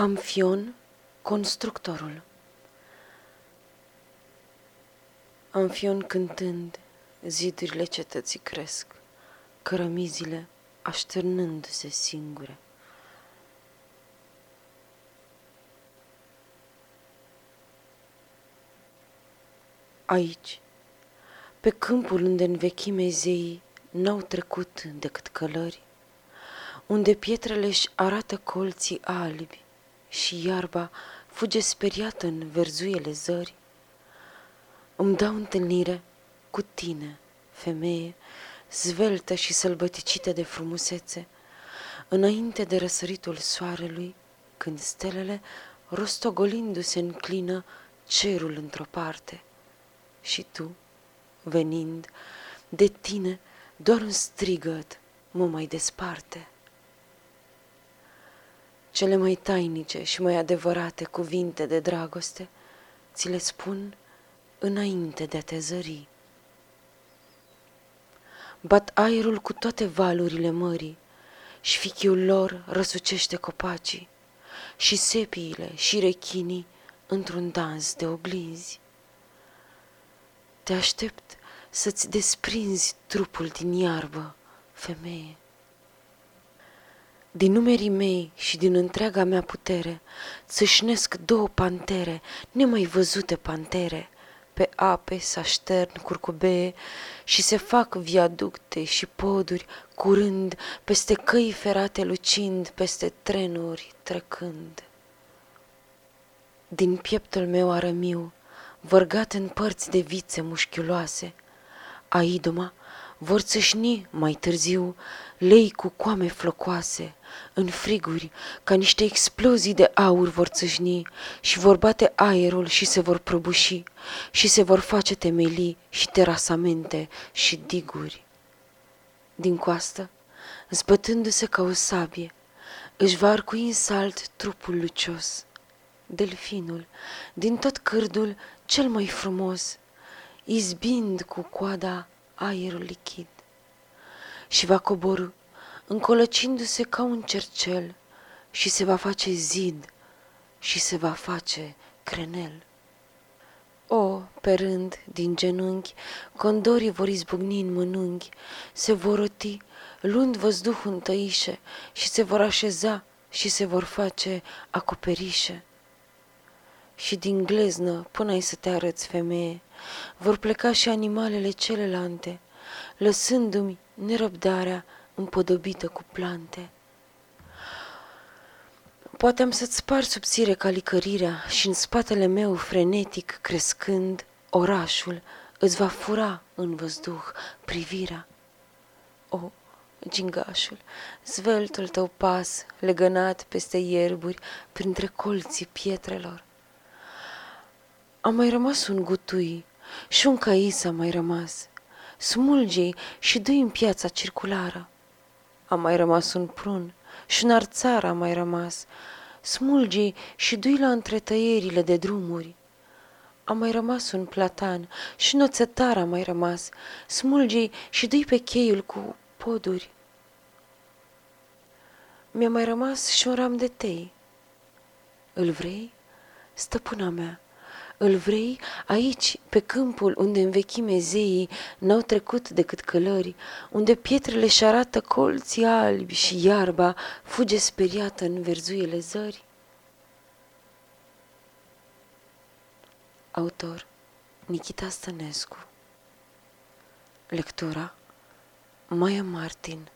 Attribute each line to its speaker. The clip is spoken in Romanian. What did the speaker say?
Speaker 1: Amfion, constructorul Amfion cântând, zidurile cetății cresc, cărămizile așternându-se singure. Aici, pe câmpul unde în vechime zeii n-au trecut decât călări, unde pietrele își arată colții albi și iarba fuge speriată în verzuiele zări, îmi dau întâlnire cu tine, femeie, zveltă și sălbăticită de frumusețe, înainte de răsăritul soarelui, când stelele, rostogolindu-se, înclină cerul într-o parte. Și tu, venind, de tine doar un strigăt mă mai desparte. Cele mai tainice și mai adevărate cuvinte de dragoste ți le spun înainte de a te zări. Bat aerul cu toate valurile mării și fichiul lor răsucește copacii și sepiile și rechinii într-un dans de oglinzi. Te aștept să-ți desprinzi trupul din iarbă, femeie. Din numerii mei și din întreaga mea putere țâșnesc două pantere, nemai văzute pantere, pe ape să aștern curcubee și se fac viaducte și poduri curând, peste căi ferate lucind, peste trenuri trecând. Din pieptul meu arămiu, vărgat în părți de vițe mușchiuloase, Aidoma vor țâșni mai târziu lei cu coame flocoase, în friguri, ca niște explozii de aur vor țâșni și vor bate aerul și se vor prăbuși și se vor face temelii și terasamente și diguri. Din coastă, zbătându-se ca o sabie, își va arcui în salt trupul lucios. Delfinul, din tot cârdul cel mai frumos, izbind cu coada aerul lichid și va coborâ, încolăcindu-se ca un cercel și se va face zid și se va face crenel. O, pe rând, din genunchi, condorii vor izbucni în mănunghi, se vor roti, luând văzduhul în tăișe și se vor așeza și se vor face acoperișe. Și din gleznă, până ai să te arăți femeie, vor pleca și animalele celelalte, lăsându-mi nerăbdarea împodobită cu plante. Poate am să-ți spar subțire calicărirea și în spatele meu frenetic crescând, orașul îți va fura în văzduh privirea. O, gingașul, zveltul tău pas, legănat peste ierburi, printre colții pietrelor. A mai rămas un gutui și un cais a mai rămas. Smulge-i și dă în piața circulară. A mai rămas un prun și un arțar a mai rămas. smulge și dui la întretăierile de drumuri. A mai rămas un platan și un oțetar a mai rămas. smulge și dui pe cheiul cu poduri. Mi-a mai rămas și un ram de tei. Îl vrei, stăpâna mea? Îl vrei? Aici, pe câmpul unde în vechime zeii n-au trecut decât călări, unde pietrele și arată colții albi și iarba fuge speriată în verzuiele zări? Autor Nikita Stănescu. Lectura Maia Martin